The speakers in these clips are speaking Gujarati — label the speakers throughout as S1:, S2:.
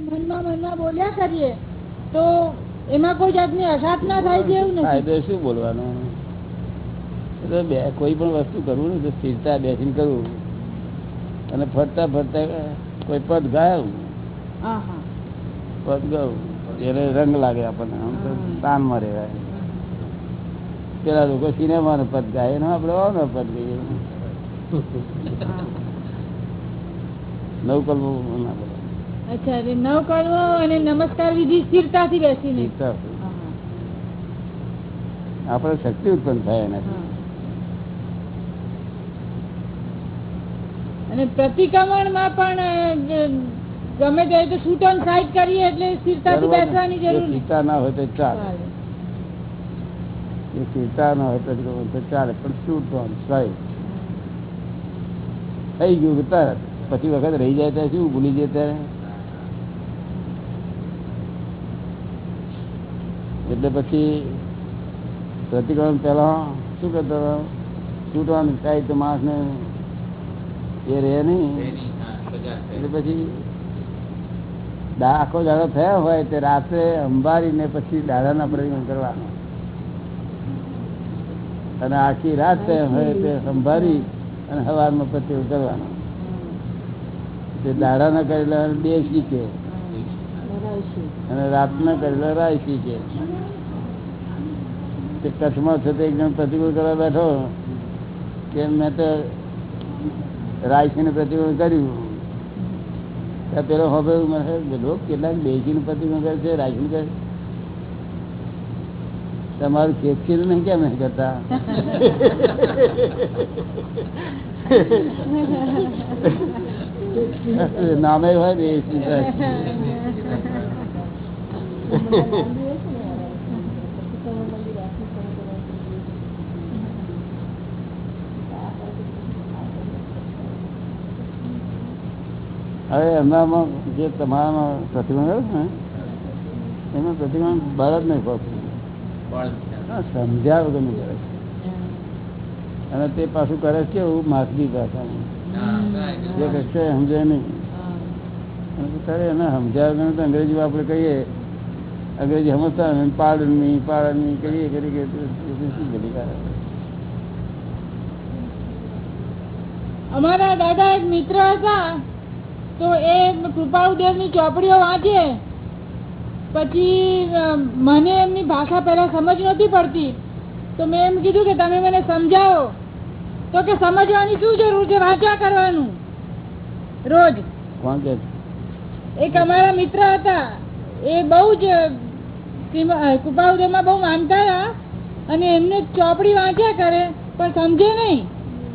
S1: મનમાં મનમાં બોલ્યા કરીએ તો એમાં કોઈ જાતની અસાત ના થાય છે એવું
S2: ફાયદો શું બોલવાનો? એટલે બે કોઈ પણ વસ્તુ કરવું ને તો સ્થિરતા બેસીને કરવું. અને ફરતા ફરતા કોઈ પદ ગાયું. પદ ગાયું. એટલે રંગ લાગે આપણને આમ તો તાનમાં રહેવાય. પેલા લોકો સિનેમાનો પદ ગાય એનો આપણે ઓનો પદ ગઈએ. નવકલ્પ ના બોલે.
S1: અચ્છા એટલે નવ કરવો અને નમસ્કાર વિધિ સ્થિરતાથી બેસીને.
S2: આપણે શક્તિ ઉત્પન્ન થાય એનાથી.
S1: અને પ્રતિક્રમણમાં પણ ગમે તે રીતે શૂટ ઓન સાઈડ કરીએ એટલે સ્થિરતાથી બેસવાની જરૂર
S2: સ્થિરતા ના હોય તો ચાલે. એ સ્થિરતા ના હોય તો ચાલે પણ શું તો સાહેબ થઈ ગયું તરત. પછી વખત રહી જાય ત્યારે શું? ભૂલી જાય ત્યારે? એટલે પછી પ્રતિક્રમણ પેલા શું કરતો છૂટવાનું થાય તો માણસને એ રહે નહીં. એટલે પછી આખો દાડો થયો હોય તે રાત્રે અંબારીને પછી દાદાના પ્રતિક્રમણ કરવાનું. અને આખી રાત થયા હોય તે સંભાળી અને સવારમાં પ્રતિક્રમણ કરવાનું. તે દાડાના કરેલા દેહ શીખે. અને રાતના કરેલા રાય શીખે તે કચ્છમાં છે તે એક જણ પ્રતિકૂળ કરવા બેઠો. કે મેં તો રાયસીને પ્રતિકૂળ કર્યું. ત્યાં પેલો હવે મને લોક કેટલાક બેસીને પ્રતિકૂળ કરે છે રાયસીને કરે તમારું કેક્ષી નહીં કેમ નહીં કરતા? નામે હોય ને એ સીધા હવે એમનામાં જે તમારામાં પ્રતિબંધ ને એમાં પ્રતિબંધ બળ જ નહીં પડતું. સમજ્યા વગરનું કરે. છે અને તે પાછું કરે છે કેવું માસી ભાષામાં જે કશે સમજાય નહીં. ત્યારે એને સમજ્યા વગર તો અંગ્રેજી આપણે કહીએ. અંગ્રેજી સમજતા ને પાડન પાડની કરીએ કરી કે શું બધી
S1: અમારા દાદા એક મિત્ર હતા તો એ કૃપાઉદેવની ચોપડીઓ વાંચે. પછી મને એમની ભાષા પહેલા સમજ નહોતી પડતી. તો મેં એમ કીધું કે તમે મને સમજાવો. તો કે સમજવાની શું જરૂર છે? વાંચ્યા કરવાનું. રોજ. એક અમારા મિત્ર હતા. એ બહુ જ કૃપાળુદેવમાં બહુ માનતા હતા અને એમને ચોપડી વાંચ્યા કરે પણ સમજે નહીં.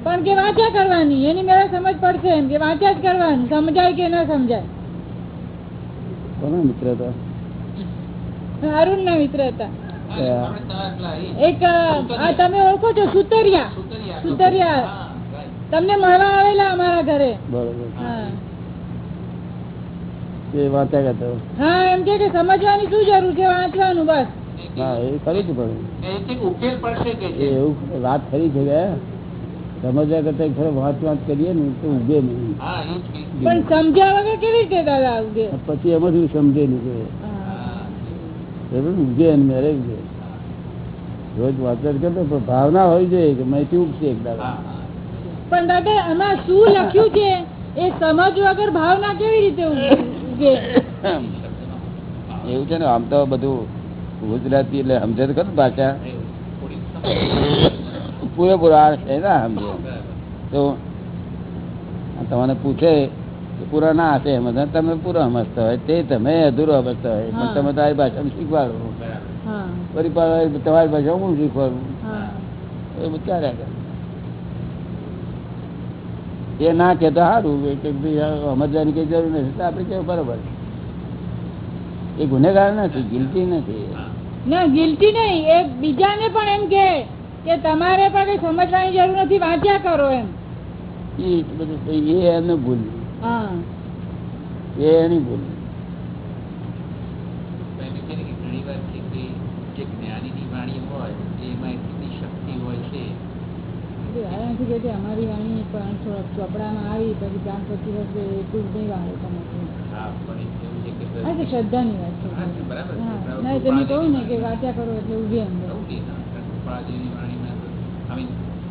S1: પણ કે વાંચ્યા કરવાની એની મેળા સમજ પડશે એમ કે વાંચ્યા જ કરવાનું સમજાય કે ના સમજાય.
S2: કોનો મિત્ર હતા?
S1: અરુણ ના મિત્ર હતા. એક આ તમે ઓળખો છો સુતરિયા. સુતરિયા. તમને મળવા આવેલા અમારા ઘરે.
S2: બરોબર.
S1: હા.
S2: એ વાંચ્યા કરતો
S1: હા? એમ કે કે સમજવાની શું જરૂર છે વાંચવાનું બસ.
S2: હા એ ખરી છે પણ.
S3: ઉકેલ પડશે કે
S2: એ એવું વાત ખરી છે કે કરતા કરીએ ને તો ઉગે નહીં.
S3: હા એ જ કઈ.
S1: પણ સમજ્યા વગર કેવી રીતે દાદા ઉગે
S2: પછી એમાં સમજે નહીં? ઉગે મેરે ઉગે રોજ વાંચ કરતો પણ ભાવના હોય જોઈએ કે માહિતી ઉગશે એક
S3: હા.
S1: પણ દાદા આમાં શું લખ્યું છે? એ સમજ વગર ભાવના કેવી રીતે ઉગે
S2: એવું છે ને આમ તો બધું ગુજરાતી એટલે સમજે તો ખરું ભાષા. પૂરેપૂરો આ છે ના સમજે તો તમને પૂછે કે પૂરા ના હશે એમ તમે પૂરો સમજતા હોય તે તમે અધૂરો સમજતા હોય પણ. તમે તમારી ભાષામાં શીખવાડો. ફરી તમારી ભાષા હું શીખવાડું એ બધું ચાલ્યા કરે એ ના કે સારું સમજવાની કઈ જરૂર નથી. તો આપણે કેવું બરોબર એ ગુનેગાર નથી ગિલતી નથી.
S1: ના ગિલતી નહીં. એ બીજાને પણ એમ કે કે તમારે પણ કઈ સમજવાની જરૂર નથી વાંચ્યા કરો એમ.
S2: એ બધું એ એનું ભૂલ.
S1: હા.
S2: એ એની ભૂલ
S3: તો એમ છે ને કે ઘણી વાર છે કે જે જ્ઞાનીની વાણી હોય એમાં એટલી બધી શક્તિ હોય છે
S1: આ અમારી વાણી પણ થોડાક ચોપડામાં આવી પછી ચાર પચીસ વર્ષે એટલું જ નહીં વાળે તમે
S3: હા,
S1: શ્રદ્ધાની વાત છે.
S3: છે.
S1: નહીં તમે કહું ને કે વાંચ્યા કરો એટલે ઊભી અંદર
S3: ના.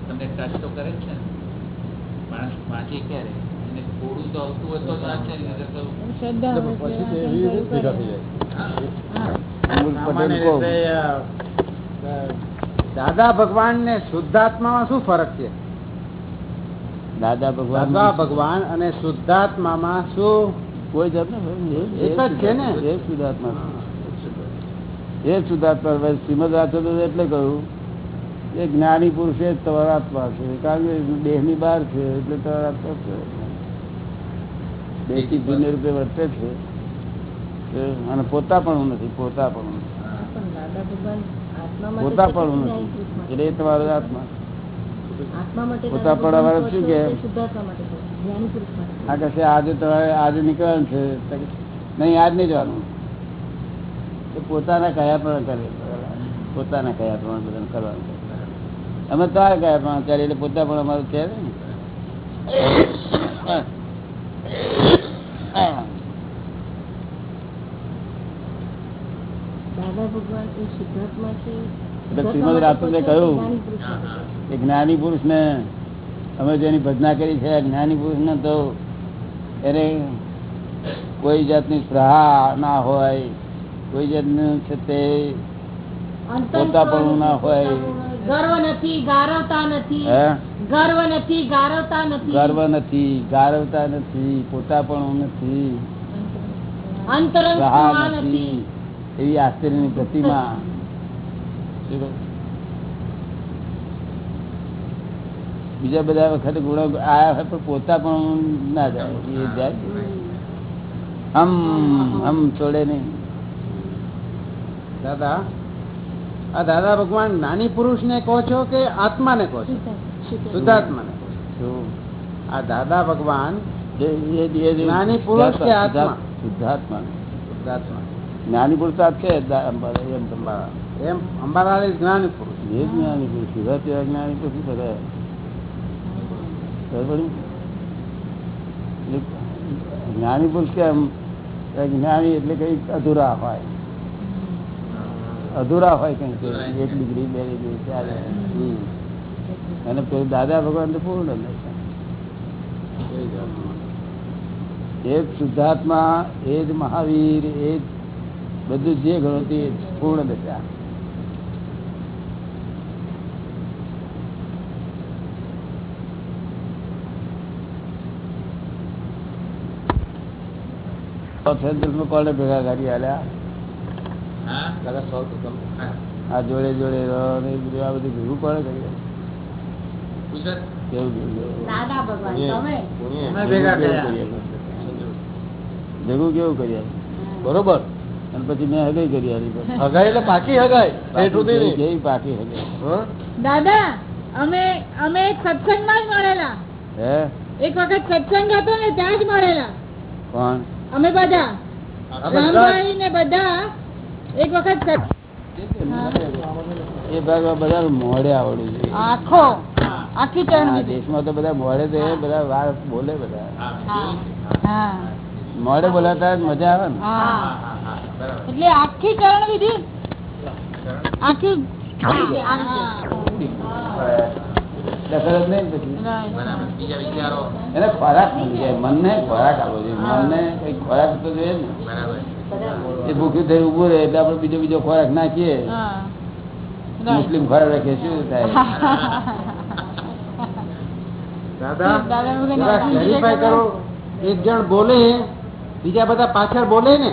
S3: તમને ટચ તો કરે છે માણસ વાંચે ક્યારે? એને થોડું તો આવતું હોય તો વાંચે
S1: શ્રદ્ધા હોય
S4: દાદા ભગવાન ને શુદ્ધાત્મામાં શું ફરક છે?
S2: દાદા ભગવાન
S4: દાદા ભગવાન અને શુદ્ધાત્મામાં શું?
S2: કોઈ જાત
S4: એક જ છે ને?
S2: એ શુદ્ધાત્મા. એ શુદ્ધાત્મા. શ્રીમદ રાજચંદ્ર એટલે કહ્યું એ જ્ઞાની પુરુષ એ જ તમારા આત્મા છે. કારણ કે દેહની બહાર છે એટલે તમારા આત્મા છે. દેહથી ભિન્ન રૂપે વર્તે છે. અને પોતા પણ નથી પોતા પણ પોતા પણ નથી. એટલે એ તમારો આત્મા
S1: માટે
S2: પોતા
S1: દાદા
S2: વાળા શું
S1: કહો છો
S2: કહે?
S1: કે શુદ્ધાત્મા માટે કહો છો? જ્ઞાની પુરુષ માટે.
S2: આ કહેશે આજે તમારે આજે નીકળવાનું છે નહીં આજ નહીં જવાનું. પોતાના કયા પણ કરે? પોતાના કયા પ્રમાણે કરવાનું અમે તાર કયા પ્રમાણે કરીએ? એટલે પોતા પણ અમારું છે ને?
S1: દાદા ભગવાન એ શુદ્ધાત્મા છે.
S2: શ્રીમદ રાજચંદ્રે કહ્યું. કે જ્ઞાની પુરુષ ને અમે જેની ભજના કરી છે જ્ઞાની પુરુષ ને તો એને કોઈ જાતની સ્પ્રહા ના હોય કોઈ જાતનું છે તે પોતાપણું ના હોય.
S1: ગર્વ નથી ગારવતા નથી ગર્વ નથી ગારવતા નથી.
S2: ગર્વ નથી ગારવતા નથી પોતાપણું
S1: અંતરંગ
S2: નથી.
S1: નથી.
S2: એવી આશ્ચર્યની પ્રતિમા. બીજા બધા વખત ગુણો આયા હોય પણ પોતા પણ ના જાય એ જાય. હમ હમ છોડે નહીં.
S4: દાદા આ દાદા ભગવાન નાની પુરુષ ને કહો છો કે આત્મા ને કહો છો? શુદ્ધાત્મા ને કહો છો.
S2: શું?
S4: આ દાદા ભગવાન જ્ઞાની પુરુષ કે આત્મા?
S2: શુદ્ધાત્મા.
S4: શુદ્ધાત્મા.
S2: જ્ઞાની પુરુષ તો છે એમ
S4: એમ અંબાલાલ જ્ઞાની પુરુષ.
S2: એ જ્ઞાની પુરુષ. એવા જ્ઞાની પુરુષ શું કરે? ખબર પડી? એટલે જ્ઞાની પુરુષ કેમ? જ્ઞાની એટલે કઈ અધૂરા હોય. અધૂરા હોય કઈ એક ડિગ્રી, બે ડિગ્રી, ચાલે. અને પેલું દાદા ભગવાન તો પૂર્ણ એ શુદ્ધાત્મા, એ જ મહાવીર, એ જ બધું જે ગણો તે પૂર્ણ દશા કોને ભેગા કરી આલ્યા?
S4: દાદા સૌ પ્રથમ.
S3: હા.
S2: આ જોડે જોડે રહો ને એ બધું આ બધું ભેગું કોને કરી કેવું ભેગું?
S1: દાદા ભગવાન
S4: પુણ્ય.
S1: તમે?
S4: પુણ્ય.
S2: ભેગું
S4: ભેગા
S2: કેવું
S4: કર્યા.
S2: કરી?
S4: બરોબર.
S2: અને પછી મેં હગાઈ કરી
S4: હગાઈ એટલે પાકી હગાઈ.
S2: પાકી કેવી પાકી હગાઈ.
S1: દાદા અમે અમે સત્સંગમાં જ મળેલા.
S2: હે?
S1: એક વખત સત્સંગ હતો ને ત્યાં જ મળેલા.
S2: કોણ?
S1: અમે બધા રામભાઈ ને બધા એક વખત
S2: એ ભાગ બધા મોડે આવડું છે.
S1: આખો આખી ચરણ.
S2: દેશમાં તો બધા મોડે તો બધા વાર બોલે બધા. મોડે બોલાતા મજા આવે ને.
S1: હા.
S3: હા, હા, હા, બરાબર.
S1: એટલે આખી ચરણ વિધિ આખી
S2: દખલ નહીં પછી એને ખોરાક મળી જાય. મનને ખોરાક આપવો જોઈએ. મનને કઈ ખોરાક તો જોઈએ ને. એ ભૂખ્યું થઈ ઉભું રહે એટલે આપણે બીજો બીજો ખોરાક નાખીએ. મુસ્લિમ ખોરાક રાખીએ શું થાય?
S4: દાદા કરો એક જણ બોલે બીજા બધા પાછળ બોલે ને?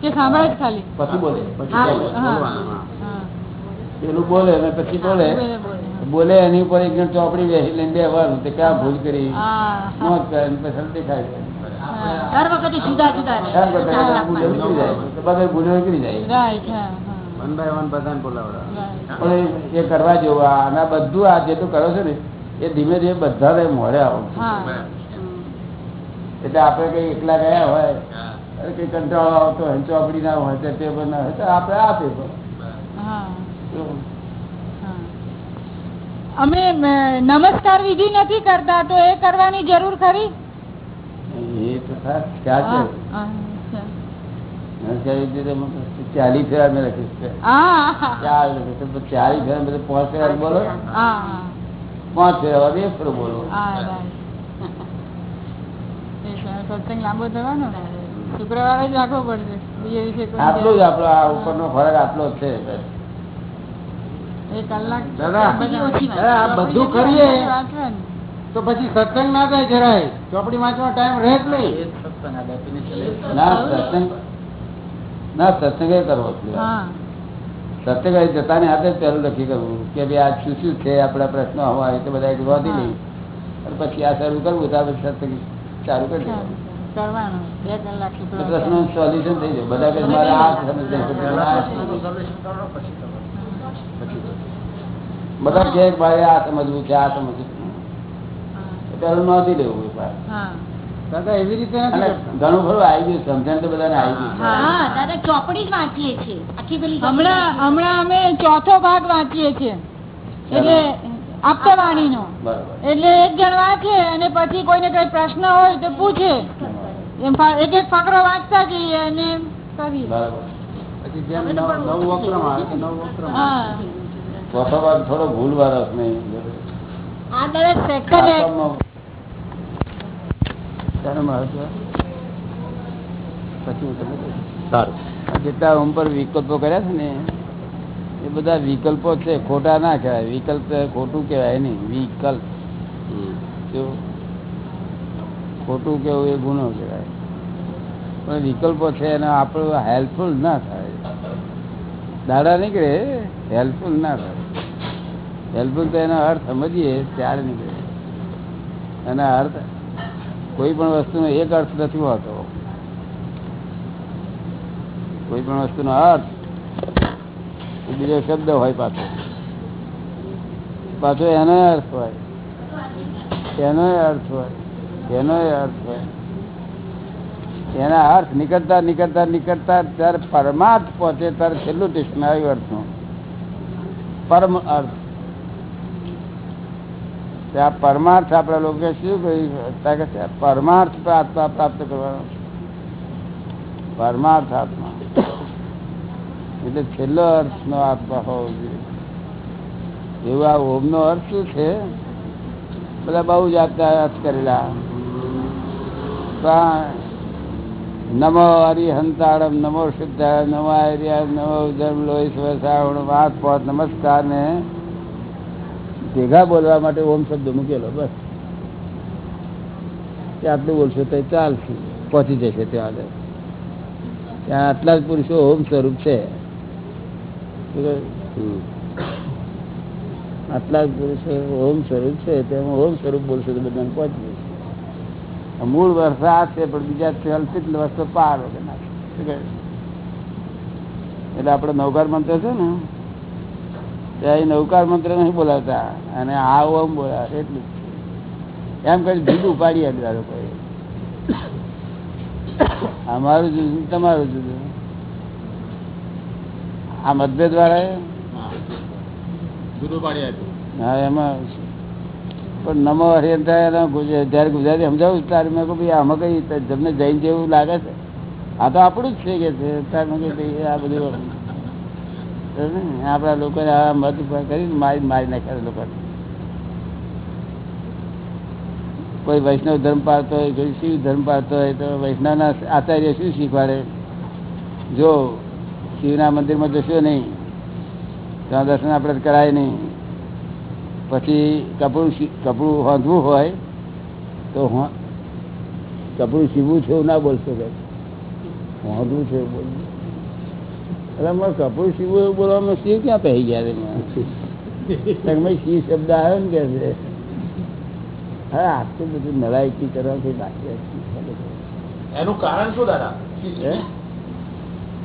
S1: કે સાંભળે ખાલી.
S2: પછી બોલે.
S4: પછી બોલે.
S2: પેલું બોલે અને પછી બોલે.
S1: બોલે,
S2: એની ઉપર એક ચોપડી બેસી લઈને બેવાનું તે ક્યાં ભૂલ કરી
S1: હા,
S2: કરે પછી દેખાય છે.
S1: હા. દર વખતે જુદા જુદા રહે.
S2: એમ કરતા ભૂલ નીકળી જાય તો બગર ભૂલ નીકળી જાય
S1: Right, હા, હા.
S4: વન બાય વન બધાને બોલાવડા
S1: Right.
S2: પણ એ- એ કરવા જેવું આના અને આ બધું આ જેટલું કરો છો ને એ ધીમે ધીમે બધા મોડે આવું એટલે આપણે કઈ એકલા ગયા હોય કઈ કંટાળો આવતો હોય ચોપડી ના હોય તો પેપર ના હોય તો આપણે આ પેપર.
S1: અમે નમસ્કાર વિધિ નથી કરતા તો એ કરવાની જરૂર ખરી?
S2: ચાલીસ તો થાય ક્યાં છે?
S1: હા, અચ્છા.
S2: નમસ્કાર વિધિ તો અમે ચાલી ફેરા મેં લખીશ ચાલીસ
S1: હા. હા,
S2: ચાર લખીશ છે. પણ ચાલી ફેરા બધે પાંચ હજાર બોલો. પાંચ હજાર બોલો.
S1: એ સત્સંગ લાંબો થવાનો શુક્રવારે જ રાખવો પડશે. બીજે કોઈ
S2: આટલું જ આપણો આ ઉપરનો ફરક આટલો જ છે.
S4: દાદા બધું કરીએ. તો પછી સત્સંગ ના થાય જરાય. ચોપડી વાંચવાનો ટાઈમ રહે જ નહીં.
S2: ના સત્સંગ ના સત્સંગ કરવો સત્સંગ જતાની હાથે પહેલું નક્કી કરવું કે ભાઈ આ શું શું છે આપણા પ્રશ્નો હોય તો બધા એક નહીં અને પછી આ શરૂ કરવું તો આપણે સત્સંગ ચાલુ કરી દેવાનું. પ્રશ્નનું સોલ્યુશન થઈ જાય. બધા કે મારે આ સમજ નહીં પડતી, મારે આ સમજ નહીં. બધા કે ભાઈ આ સમજવું છે આ સમજવું પેલું તો લેવું.
S4: દાદા એવી રીતે
S2: અને
S4: નથી કરતા.
S2: ઘણું ખરું આવી ગયું સમજણ તો બધાને આવી ગયું. છે.
S5: દાદા ચોપડી જ વાંચીએ છીએ. આખી પેલી
S1: હમણાં હમણાં અમે ચોથો ભાગ વાંચીએ છીએ. એટલે આપતાવાણીનો.
S2: બરાબર.
S1: એટલે એક જણ વાંચે અને પછી કોઈને કઈ પ્રશ્ન હોય તો પૂછે. એમ એક એક ફકરો વાંચતા જઈએ અને કરીએ.
S4: પછી જેમ નવ વક્રમ આવે નવ વક્રમ
S1: હા.
S2: ચોથો ભાગ થોડો ભૂલ વાળો નહીં જેટલા ઓમ પર વિકલ્પો કર્યા છે ને એ બધા વિકલ્પો છે ખોટા ના કહેવાય. વિકલ્પ ખોટું કહેવાય નહીં. વિકલ્પ. ખોટું કેવું એ ગુનો કહેવાય. પણ વિકલ્પો છે એને આપણું હેલ્પફુલ ના થાય. દાડા નીકળે, હેલ્પફુલ ના થાય. હેલ્પફુલ તો એનો અર્થ સમજીએ ત્યારે નીકળે. અને અર્થ, કોઈ પણ વસ્તુનો એક અર્થ નથી હોતો. કોઈ પણ વસ્તુનો અર્થ બીજો શબ્દ હોય પાછો. પાછો એનો અર્થ હોય. એનો અર્થ હોય. એનો અર્થ હોય. એના અર્થ નીકળતા નીકળતા નીકળતા ત્યારે પરમાર્થ પહોંચે ત્યારે છેલ્લું ટેસ્ટમાં આવ્યું અર્થનું પરમ અર્થ. ત્યાં પરમાર્થ આપણા લોકો શું કહ્યું? પરમાર્થ આત્મા પ્રાપ્ત કરવાનો પરમાર્થ આત્મા. એટલે છેલ્લો અર્થ નો આત્મા હોવો જોઈએ. એવું આ ઓમ નો અર્થ શું છે? બધા બહુ જાતના અર્થ કરેલા. નમો હરિહંતાળમ, નમો શુદ્ધાય, નમો આર્ય નમો ધર્મ લોહી સ્વસાવણ વાત, પોત, નમસ્કાર ને ભેગા બોલવા માટે ઓમ શબ્દ મૂકેલો, બસ. કે આટલું બોલશો તો ચાલશે, પહોંચી જશે ત્યાં ત્યાં આટલા જ પુરુષો ઓમ સ્વરૂપ છે. આટલા જ પુરુષો ઓમ સ્વરૂપ છે, તેમાં ઓમ સ્વરૂપ બોલશો તો બધાને પહોંચી મૂળ વરસાદ છે પણ બીજા કલ્પિત વસ્તુ પાર વગર ના છે. શું કહે? એટલે આપણે નૌકાર મંત્ર છે ને ત્યાં એ નૌકાર મંત્ર નહીં બોલાવતા. અને આ આમ બોલાવે એટલું એમ કઈ જુદું પાડી આપ્યા લોકોએ. અમારું જુદું તમારું જુદું આ મતભેદ વાળા હા એમાં પણ નમો હરિયંતા જયારે ગુજરાતી સમજાવું ત્યારે મેં કહું આમાં કઈ તમને જૈન જેવું લાગે છે? આ તો આપણું જ છે કે છે. આ બધું આપણા લોકો મત કરીને મારી મારી નાખ્યા લોકો કોઈ વૈષ્ણવ ધર્મ પાળતો હોય, કોઈ શિવ ધર્મ પાડતો હોય, તો વૈષ્ણવના આચાર્ય શું શીખવાડે? જો શિવના મંદિરમાં જશો નહીં ત્યાં દર્શન આપણે કરાય નહીં. પછી કપડું કપડું હોંધવું હોય તો હો- કપડું સીવું છે એવું ના બોલશો કે હોંધવું છે એવું બોલવું એટલે મારે કપડું સીવું એવું બોલવામાં શિવ ક્યાં પહેરી ગયા તમે સી શબ્દ આવ્યો ને કે છે? હા આટલું બધું નલાયકી કરવાથી બાકી
S6: એનું કારણ શું દાદા?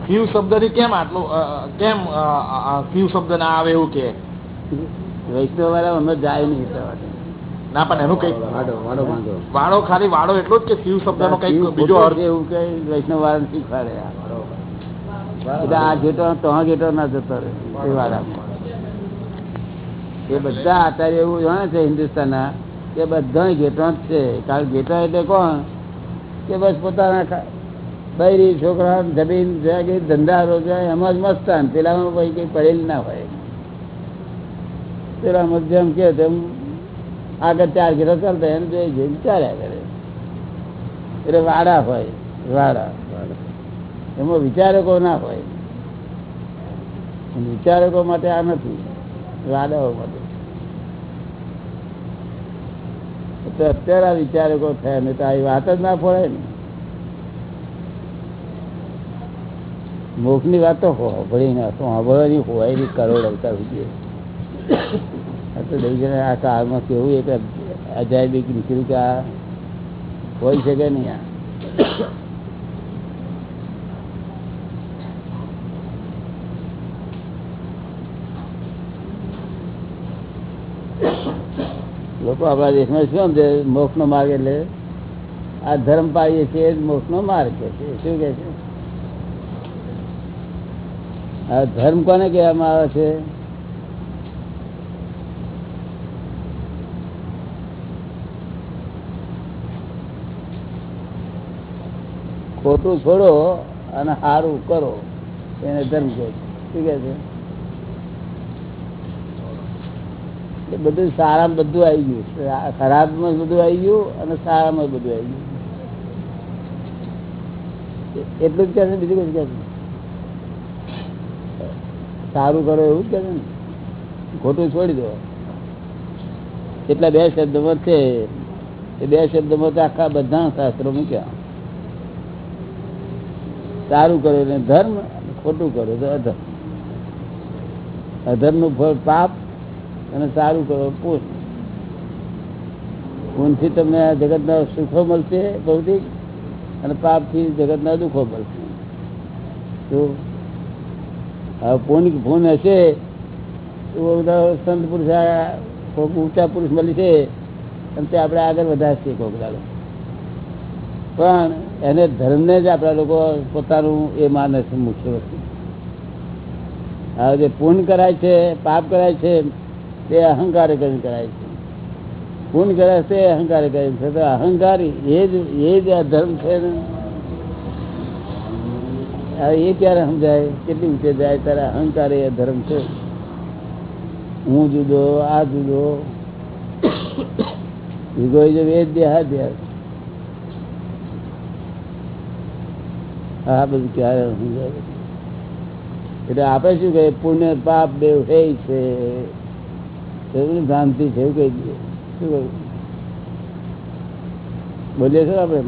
S6: શિવ શબ્દથી કેમ આટલું કેમ શિવ શબ્દ ના આવે એવું કે?
S2: વૈષ્ણવ વાળા અમે જાય નહીં
S6: ના પણ એનું કઈ
S2: વાડો વાડો વાંધો
S6: વાળો ખાલી વાળો એટલો જ કે શિવ શબ્દ નો
S2: કઈ
S6: બીજો અર્થ?
S2: એવું કઈ વૈષ્ણવ વાળાને શીખવાડે. એટલે આ જેટો તો જેટો ના જતો રહે એ બધા આચાર્ય એવું જાણે છે હિન્દુસ્તાનના કે બધા ઘેટો જ છે. કારણ ઘેટા એટલે કોણ? કે બસ પોતાના બૈરી છોકરા જમીન ધંધા રોજગાર એમાં જ મસ્ત. પેલામાં પછી કઈ પડેલ ના હોય. પેલા મધ્યમ કે તેમ આગળ ચાર ઘેરા ચાલતા એને જોઈ જોઈને ચાલ્યા કરે. એટલે વાડા હોય, વાડા એમાં વિચારકો ના હોય. વિચારકો માટે આ નથી, વાડાઓ માટે. અત્યારે આ વિચારકો થયા ને તો આ વાત જ ના પડે ને. મોક્ષની વાત તો હોભળી ના તો હોભળવાની હોય કરોડ અવતાર આ તો દઈ આ કાળમાં કેવું એક અજાયબી નીકળ્યું હોય શકે નહીં લોકો આપણા દેશમાં શું સમજે? મોક્ષ નો માર્ગ એટલે આ ધર્મ પાડીએ છીએ એ મોક્ષ નો માર્ગ કે છે. શું કે છે? આ ધર્મ કોને કહેવામાં આવે છે? ખોટું છોડો અને સારું કરો. એને ધર્મ કહે છે. શું કે છે? એ બધું સારામાં બધું આવી ગયું. ખરાબમાં બધું આવી ગયું અને સારામાં બધું આવી ગયું. એટલું જ કહે છે, બીજું કઈ કહે છે? સારું કરો એવું જ કહે છે ને? ખોટું છોડી દો. એટલા બે શબ્દમાં છે. એ બે શબ્દમાં તો આખા બધા શાસ્ત્રો મૂક્યા. સારું કરો ને ધર્મ ખોટું કરો તો અધર્મ. અધર્મનું ફળ પાપ અને સારું કરો પૂન પૂનથી તમને આ જગતના સુખો મળશે ભૌતિક અને પાપથી જગતના દુઃખો મળશે. તો હવે પૂન પૂન હશે, તો બધા સંત પુરુષ કોઈક ઊંચા પુરુષ મળી છે, અને તે આપણે આગળ વધારશે કોઈક દાડો. પણ એને ધર્મને જ આપણા લોકો પોતાનું એ માને છે મુખ્ય વસ્તુ હવે જે પૂર્ણ કરાય છે, પાપ કરાય છે, તે અહંકાર કરીને કરાય છે. પૂર્ણ કરાય છે, તે અહંકાર કરીને છે. તો અહંકાર એ જ એ જ આ ધર્મ છે એ ક્યારે સમજાય? કેટલી ઊંચે જાય? ત્યારે અહંકાર એ ધર્મ છે. હું જુદો, આ જુદો. ઇગોઇઝમ એ જ દેહાદ્યાસ આ બધું ક્યારે સમજાય એટલે આપણે શું કહીએ પુણ્ય પાપ બે હે છે. ભ્રાંતિ છે એવું કહી દઈએ. શું કહ્યું? બોલીએ છો આપણે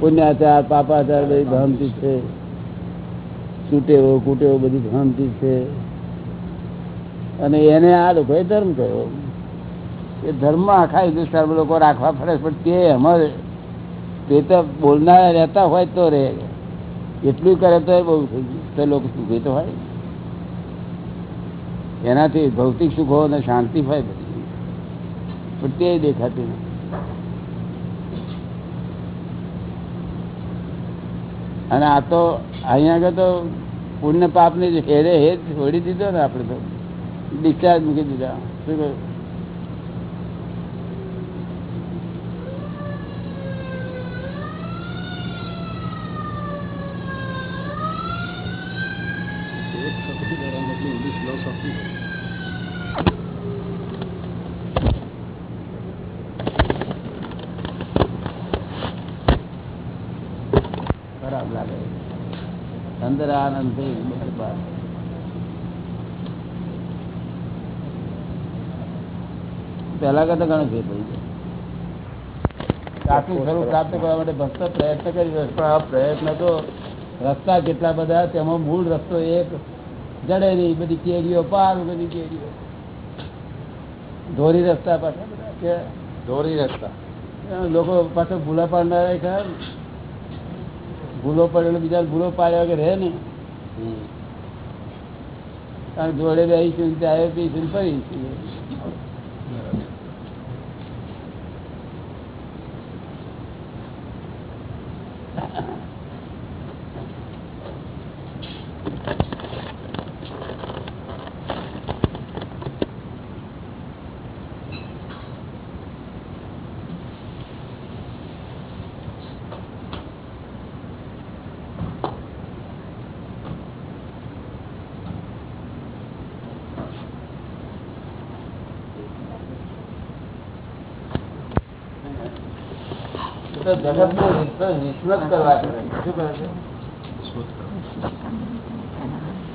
S2: પુણ્યાચાર પાપાચાર બધી ભ્રાંતિ છે. છૂટેવો કુટેવો બધી ભ્રાંતિ છે. અને એને આ લોકોએ ધર્મ કહ્યો એ ધર્મ આખા હિન્દુસ્તાન લોકો રાખવા ફરે છે, પણ તે અમારે તે તો બોલનારા રહેતા હોય તો રહે. એટલું કરે તો બહુ તો લોકો સુખી તો હોય. એનાથી ભૌતિક સુખો અને શાંતિ હોય બધી. પણ તે દેખાતી નથી. અને આ તો અહીંયા આગળ તો પુણ્ય પાપની હેરે હેર છોડી દીધો ને આપણે તો. ડિસ્ચાર્જ મૂકી દીધા. શું કહ્યું ખરાબ લાગે અંદર આનંદ થઈ બહાર બહાર. પહેલા તો ઘણો ફેર પડી જાય સાચું સ્વરૂપ પ્રાપ્ત કરવા માટે ભક્ત પ્રયત્ન કરી રહ્યો પણ આ પ્રયત્ન તો રસ્તા કેટલા બધા તેમાં મૂળ રસ્તો એક જડે નહીં બધી કેરીઓ પાર બધી કેરીઓ. ધોરી રસ્તા પાછા બધા કે
S6: ધોરી રસ્તા.
S2: લોકો પાછળ ભૂલા પાડનારા ખરા. ભૂલો પડેલો બીજા ભૂલો પાડ્યા વગર રહે ને કારણ જોડે બેસીશું ચાય પીશું ફરીશું તો જગતનું વિસ્મૃત કરવા કરે. શું કરે છે?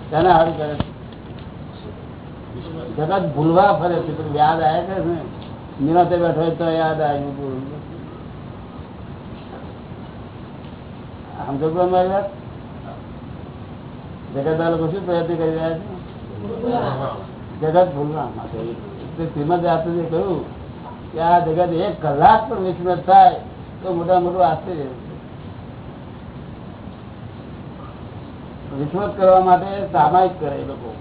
S2: તેને હારું કરે જગત ભૂલવા ફરે છે પેલું યાદ આવ્યા છે ને નિરાતે બેઠો તો યાદ આવ્યું ભૂલ. સમજો મારી વાત? જગત લોકો શું પ્રયત્ન કરી રહ્યા છે? જગત ભૂલવા માટે. શ્રીમદ આપણે કહ્યું કે આ જગત એક કલાક પણ વિસ્મૃત થાય. તો મોટા મોટું આશ્ચર્ય રિશ્વત કરવા માટે સામાયિક કરે એ લોકો.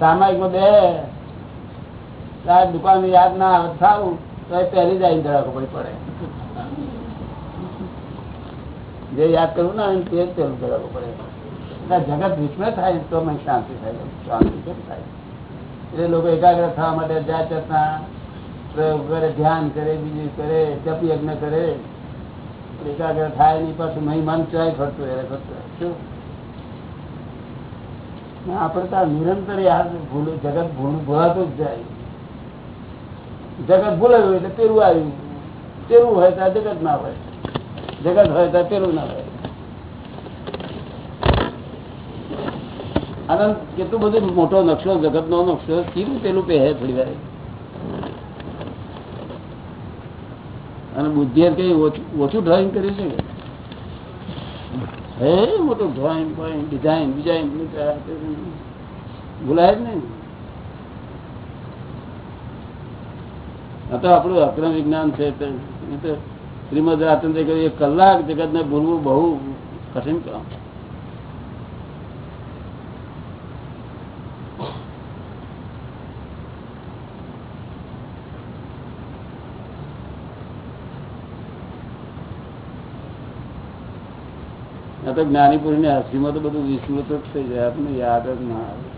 S2: સામાયિકમાં બે દુકાન યાદ ના આવે, થાવું, તો એ પહેલી જાય ધરા ખબર પડે જે યાદ કરવું ના તે જ પહેલું ધડાકો પડે. જગત વિસ્મય થાય, તો મને શાંતિ થાય, શાંતિ કેમ થાય? એટલે લોકો એકાગ્ર થવા માટે જાત જાતના પ્રયોગ કરે, ધ્યાન કરે, બીજું કરે જપ યજ્ઞ કરે. એકાગ્ર થાય નહીં, પાછું મહી મન ચોય ફરતું રહે ફરતું શું? તો નિરંતર યાદ ભૂલ, જગત ભૂલ ભૂલાતું જ જાય. જગત ભૂલાયું એટલે પેલું આવ્યું. પેલું હોય તો જગત ના હોય. જગત હોય તો પેલું ના હોય. આનંદ કેટલું બધું મોટો નકશો જગત નો નકશો, કીધું પેલું પહે થોડી વાર. અને બુદ્ધિએ કઈ ઓછું ડ્રોઈંગ કર્યું છે હે, મોટું ડ્રોઈંગ ડ્રોઈંગ ડિઝાઇન ડિઝાઇન ભૂલાય જ નહીં. આ તો આપણું અક્રમ વિજ્ઞાન છે. શ્રીમદ રાજચંદ્ર કહ્યું એક કલાક જગત ને ભૂલવું બહુ કઠિન કામ. આ તો જ્ઞાની પુરુષની હાસ્યમાં તો બધું વિસ્મૃત જ થઈ જાય આપણને યાદ જ ના આવે.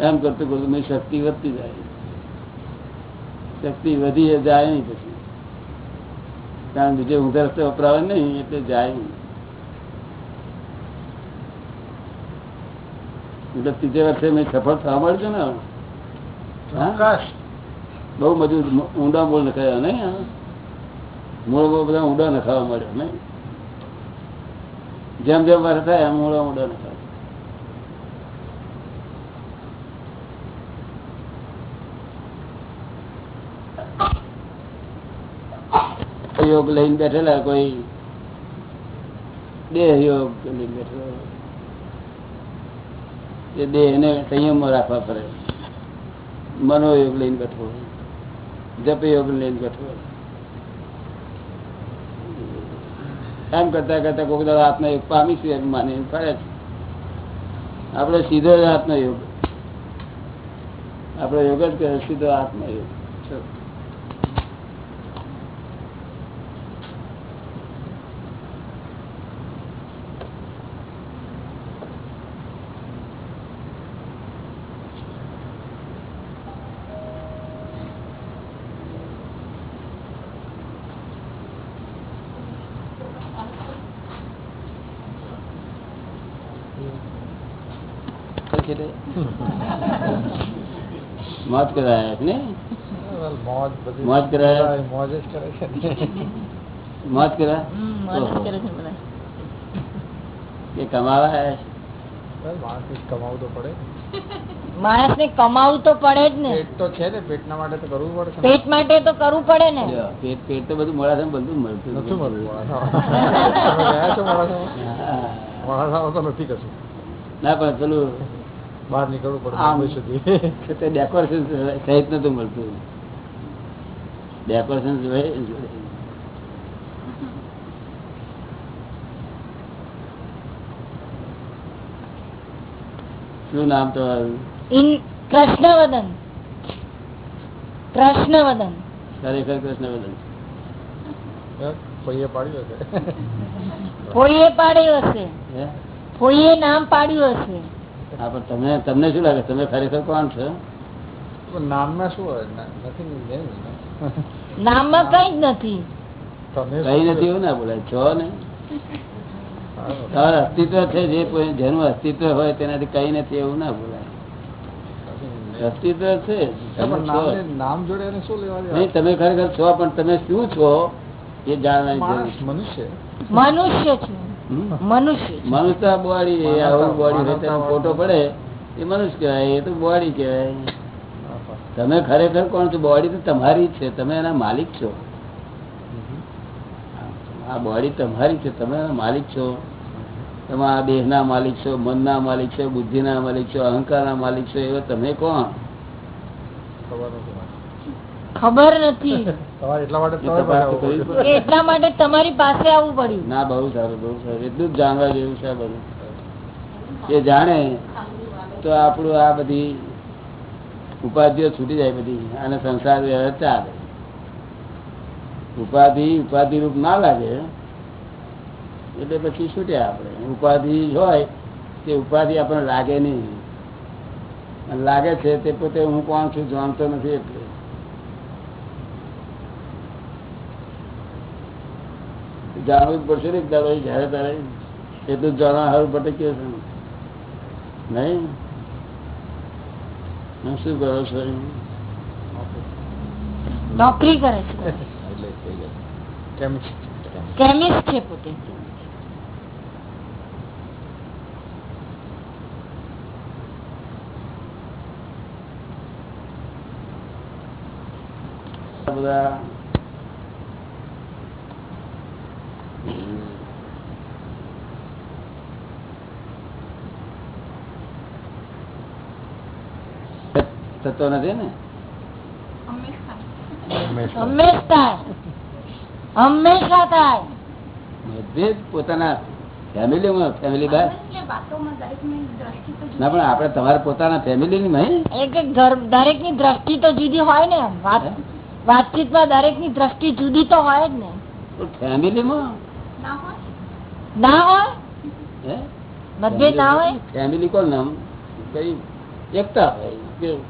S2: એમ કરતું કરતું મેં શક્તિ વધતી જાય. શક્તિ વધી જાય નહીં પછી. કારણ બીજે ઊંધા રસ્તે વપરાવે નહીં એટલે જાય નહીં. એટલે ત્રીજે વર્ષે મેં સફળ થવા મળ્યું છે ને બહુ મજબૂત ઊંડા બોલ નખાયા નહીં મૂળ બહુ બધા ઊંડા નખાવા મળ્યો નહીં? જેમ જેમ વર્ષ થાય એમ ઊંડા ઊંડા નખાય યોગ લઈને બેઠેલા કોઈ દેહ યોગ લઈને બેઠેલા એ દેહ ને સંયમમાં રાખવા પડે. મનોયોગ લઈને બેઠો જપ યોગ લઈને બેઠો એમ કરતા કરતા કોઈક દાડો આત્મયોગ પામીશું એમ માની ફરે છે. આપણે સીધો જ આત્મયોગ. આપડે યોગ જ કરે સીધો આત્મયોગ. ચલો. મોજ કરાયા છે ને
S4: મોજ
S2: કરાયા
S4: મોજ જ કરે છે
S2: મોજ કરા કે કમાવા છે?
S4: માણસ કમાવું તો પડે
S5: માણસ ને કમાવું તો પડે જ ને।
S4: પેટ તો છે ને પેટના માટે તો કરવું પડે
S5: પેટ માટે તો કરવું પડે ને।
S2: પેટ પેટ તો બધું મોડા બધું મળતું
S4: નથી મળતું છો તો નથી કશું.
S2: ના પણ પેલું
S4: બહાર નીકળવું પડે
S2: આમ.
S4: સુધી.
S2: તે ડેકોરેશન સહિત નતું મળતું. ડેકોરેશન શું નામ તમારું?
S5: કૃષ્ણવદન. કૃષ્ણવદન.
S2: ખરેખર કૃષ્ણવદન.
S4: પૈયે પાડ્યું હશે.
S5: ફોઈએ પાડ્યું હશે.
S2: કોઈએ
S5: ફોઈએ નામ પાડ્યું હશે.
S2: હા પણ તમને તમને શું લાગે? તમે ખરેખર કોણ છો?
S4: નામમાં શું હોય? નથી.
S5: નામમાં કઈ જ નથી.
S2: કઈ નથી એવું ના બોલાય. છો ને? તમારું અસ્તિત્વ છે જે જેનું અસ્તિત્વ હોય તેનાથી કઈ નથી એવું ના બોલાય. અસ્તિત્વ છે નહીં તમે ખરેખર છો પણ તમે શું છો એ જાણવાની.
S6: મનુષ્ય.
S5: મનુષ્ય છે? મનુષ્ય
S2: મનુષ્ય બોડી આવું બોડી ફોટો પડે એ મનુષ્ય કહેવાય એ તો બોડી કહેવાય. તમે ખરેખર કોણ છો? બોડી તો તમારી જ છે તમે એના માલિક છો. આ બોડી તમારી છે તમે એના માલિક છો. તમે આ દેહના માલિક છો મનના માલિક છો બુદ્ધિના માલિક છો અહંકારના માલિક છો એવા તમે કોણ?
S6: ખબર નથી. મને.
S5: ખબર નથી.
S6: એટલા માટે
S5: તમારી પાસે આવવું પડ્યું.
S2: ના બહુ સારું બહુ સારું. એટલું જ જાણવા જેવું છે બધું. એ જાણે તો આપણું આ બધી ઉપાધિઓ છૂટી જાય બધી અને સંસાર વ્યવહાર ચાલે. ઉપાધિ ઉપાધિ રૂપ ના લાગે એટલે પછી છૂટ્યા આપણે? ઉપાધિ હોય તે ઉપાધિ આપણને લાગે નહીં. લાગે છે તે પોતે હું કોણ છું જાણતો નથી એટલે. જાણવું જ પડશે ને એક દાડો એ જયારે તારે એટલું જ જાણવા સારું પડે કે છે નહીં હું શું કરો છો
S5: નોકરી કરે છે
S6: એટલે થઈ જાય. Chemist.
S5: કેમિસ્ટ છે પોતે
S2: આ બધા થતો નથી ને?
S5: હંમેશા. થાય.
S2: મતભેદ પોતાના ફેમિલીમાં ફેમિલી બાર. ના પણ આપણે તમારા પોતાના ફેમિલીની નહીં.
S5: એ કે દરેકની દ્રષ્ટિ તો જુદી હોય ને વાતચીતમાં દરેકની દ્રષ્ટિ જુદી તો હોય જ ને.
S2: ફેમિલી ફેમિલીમાં
S5: ના હોય? મતભેદ ના હોય?
S2: ફેમિલી કોણ નામ કઈ એકતા હોય કેવું?
S6: હા, દરેકની
S2: એકતા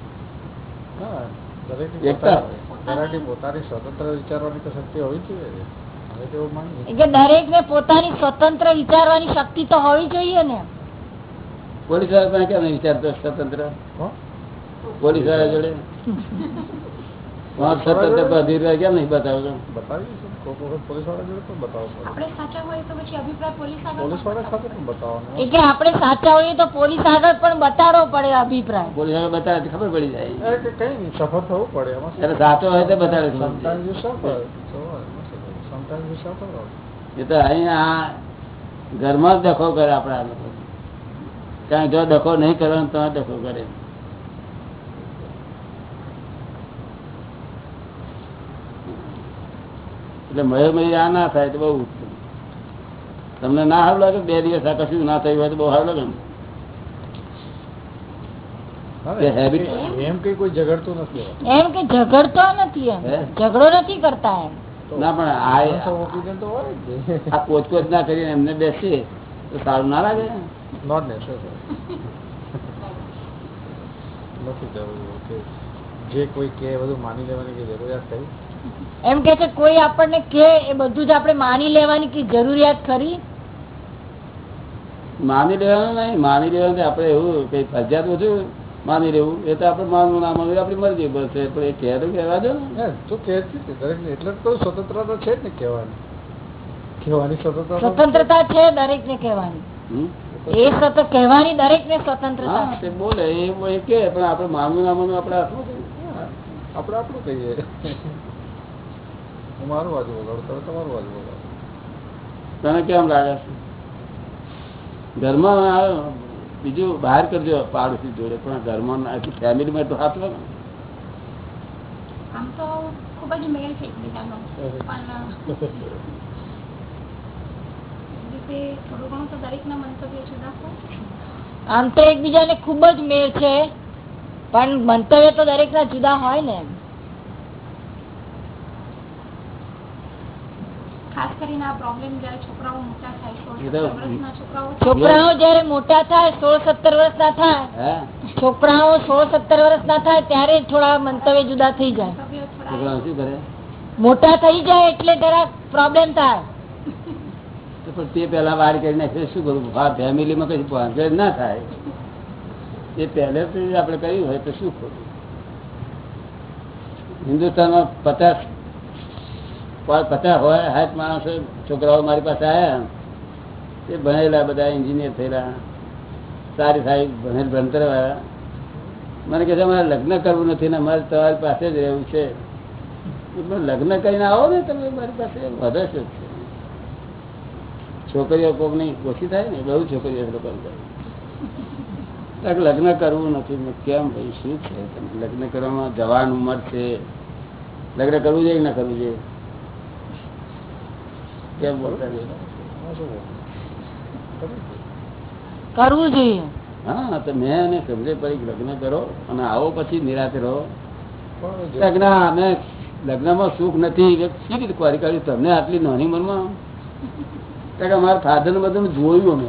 S6: પોતાની- સ્વતંત્ર વિચારવાની તો શક્તિ હોવી જોઈએ. તો એવું માનીએ.
S5: એ કે દરેક ને પોતાની સ્વતંત્ર વિચારવાની શક્તિ તો હોવી જોઈએ ને.
S2: પોલીસવાળા કેમ નહીં વિચારતો સ્વતંત્ર?
S6: હો?
S2: પોલીસવાળા જોડે? સ્વતંત્ર પર અધીર કેમ નહીં બતાવતો?
S6: બતાવી જોડે પણ બતાવવું
S7: આપણે સાચા હોય તો પછી અભિપ્રાય પોલીસ આગળ
S6: સાથે પણ બતાવવાનું.
S5: એ આપણે સાચા હોઈએ તો પોલીસ આગળ પણ બતાડવો પડે અભિપ્રાય.
S2: પોલીસ આગળ બતાવે ખબર પડી જાય.
S6: કઈ નહીં, સફળ થવું પડે એમાં
S2: સાચો હોય તો બતાડે
S6: કરવું? Sometimes you suffer also.
S2: એ તો અહીંયા ઘરમાં જ ડખો કરે આપણા લોકો. કારણ જો ડખો નહીં કરવાનો તો ડખો કરે. એટલે મય મય આ ના થાય તો બહુ ઉત્તમ. તમને ના સારું લાગે બે દિવસ આ કશું ના થયું હોય તો બહુ સારું લાગે
S6: એમ- કઈ કોઈ ઝઘડતું નથી
S5: એમ કે ઝઘડતો નથી ઝઘડો નથી કરતા એમ.
S2: ના પણ આ
S6: ઓપિનિયન તો હોય જ.
S2: આ કોચકોચ ના કરીને એમને બેસીએ તો સારું ના લાગે?
S6: નોટ નેસેસરી નથી જરૂર કે જે કોઈ કે બધું માની લેવાની કે જરૂરિયાત થઈ.
S5: એમ કે છે કોઈ આપણને કે એ બધું જ આપણે માની લેવાની કે જરૂરિયાત ખરી?
S2: માની લેવાનું નહીં. માની લેવાનું તો આપણે એવું કઈ ફરજિયાત ઓછું માની લેવું. એ તો આપણે માનવું ના માનવું આપણી મરજી બસ છે. પણ એ કહેતું કહેવા દો ને.
S6: તું તો દરેક એટલે તો સ્વતંત્રતા છે જ ને કહેવાની. કહેવાની સ્વતંત્રતા
S5: સ્વતંત્રતા છે દરેક ને કહેવાની એ સતત કહેવાની દરેક ને સ્વતંત્રતા
S2: બોલે એ એ કે પણ આપણે માનવું ના માનવું આપણે
S6: આપણું આપણે આપણું કહીએ. હું મારું બાજુ વગાડું તમે તમારું બાજુ વગાડો
S2: તને કેમ લાગે છે ઘરમાં બીજું બહાર કરજો પાડોશી જોડે પણ ઘરમાં ફેમિલીમાં તો હાથ લાગે ને.
S7: આમ તો ખૂબ જ મેળ છે એકબીજાનો પણ એ થોડું ઘણું તો દરેકના મંતવ્ય જુદા
S5: આમ તો એકબીજાને ખૂબ જ મેળ છે પણ મંતવ્ય તો દરેક ના જુદા હોય ને એમ.
S7: ખાસ કરીને આ પ્રોબ્લેમ જ્યારે છોકરાઓ મોટા થાય સોળ
S2: એ તો-
S7: સત્તર વર્ષના છોકરાઓ
S5: છોકરાઓ જયારે મોટા થાય સોળ સત્તર વર્ષ ના થાય છોકરાઓ સોળ સત્તર વર્ષ ના થાય ત્યારે થોડા મંતવ્ય જુદા થઈ જાય.
S2: છોકરાઓ શું કરે?
S5: મોટા થઈ જાય એટલે જરાક પ્રોબ્લેમ થાય.
S2: તો પણ તે પેલા વાર કરી નાખે શું કરું? ફેમિલીમાં કઈ ભાંગેડ ના થાય. એ પહેલેથી આપણે કર્યું હોય તો શું ખોટું હિન્દુસ્તાનમાં પચાસ પચાસ હોય હાથ માણસો, છોકરાઓ મારી પાસે આવ્યા એ ભણેલા બધા એન્જિનિયર થયેલા. સારી સારી ભણેલ ભણતર વાળા મને કહે છે, અમારે લગ્ન કરવું નથી ને અમારે તમારી પાસે જ રહેવું છે. લગ્ન કરીને આવો ને તમે, મારી પાસે વધે છે. છોકરીઓ કોકની ઓછી થાય ને, બહુ છોકરીઓ લોકો લગ્ન કરવું નથી કેમ ભાઈ, શું છે? લગ્ન કરવામાં જવાન ઉંમર છે. લગ્ન કરવું જોઈએ ના કરવું જોઈએ? કેમ બોલતા?
S5: કરવું જોઈએ.
S2: હા તો મેં એને સમજે પડી લગ્ન કરો અને આવો પછી નિરાતે રહો. લગ્ન અમે લગ્નમાં સુખ નથી શી રીતે ક્વારી કાઢ્યું તમને આટલી નાની મનમાં કે અમારા ફાધર ને બધું જોયું અમે.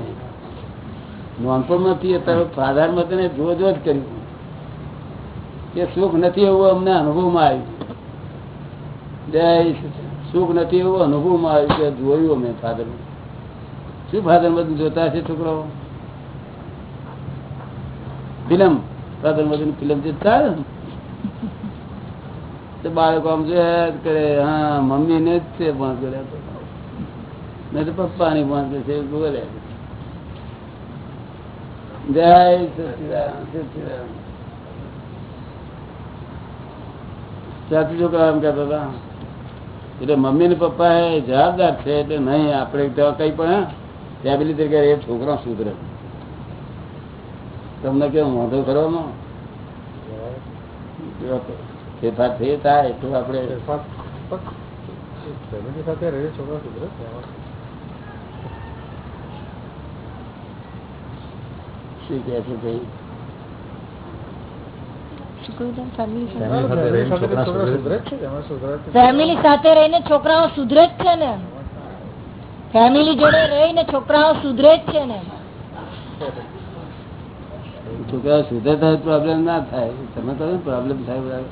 S2: નાનપણમાં નથી અત્યારે ફાધર બધાને જો જો જ કર્યું. કે સુખ નથી એવું અમને અનુભવમાં આવ્યું. જય સચિદાનંદ. સુખ નથી એવું અનુભવમાં જોયું અમે ફાધર શું ફાધર બધું જોતા હશે છોકરાઓ? ફિલ્મ. ફાધર બધું ફિલ્મ જોતા બાળકો આમ જોયા કરે હા મમ્મી ને જ તે પાંચ કર્યા નહીં તો પપ્પાની પાંચ છે બોલે જય સચિદાનંદ, સચિદાનંદ. સાચું છોકરા એમ કહેતા હતા એટલે મમ્મી ને પપ્પા એ જવાબદાર છે એટલે નહીં આપણે તો કઈ પણ ફેમિલી તરીકે એ છોકરા સુધરે. તમને કેવું વાંધો કરવામાં ફેરફાર થઈ થાય એટલું આપણે
S6: ફેમિલી સાથે રહે છોકરા સુધરે
S2: શું કહે છે ભાઈ?
S5: ફેમિલી સાથે રહીને છોકરાઓ સુધરે જ છે ને? ફેમિલી જોડે રહીને છોકરાઓ સુધરે જ છે ને?
S2: છોકરાઓ સુધરે થાય પ્રોબ્લેમ ના થાય. તમે કહો પ્રોબ્લેમ થાય બરાબર.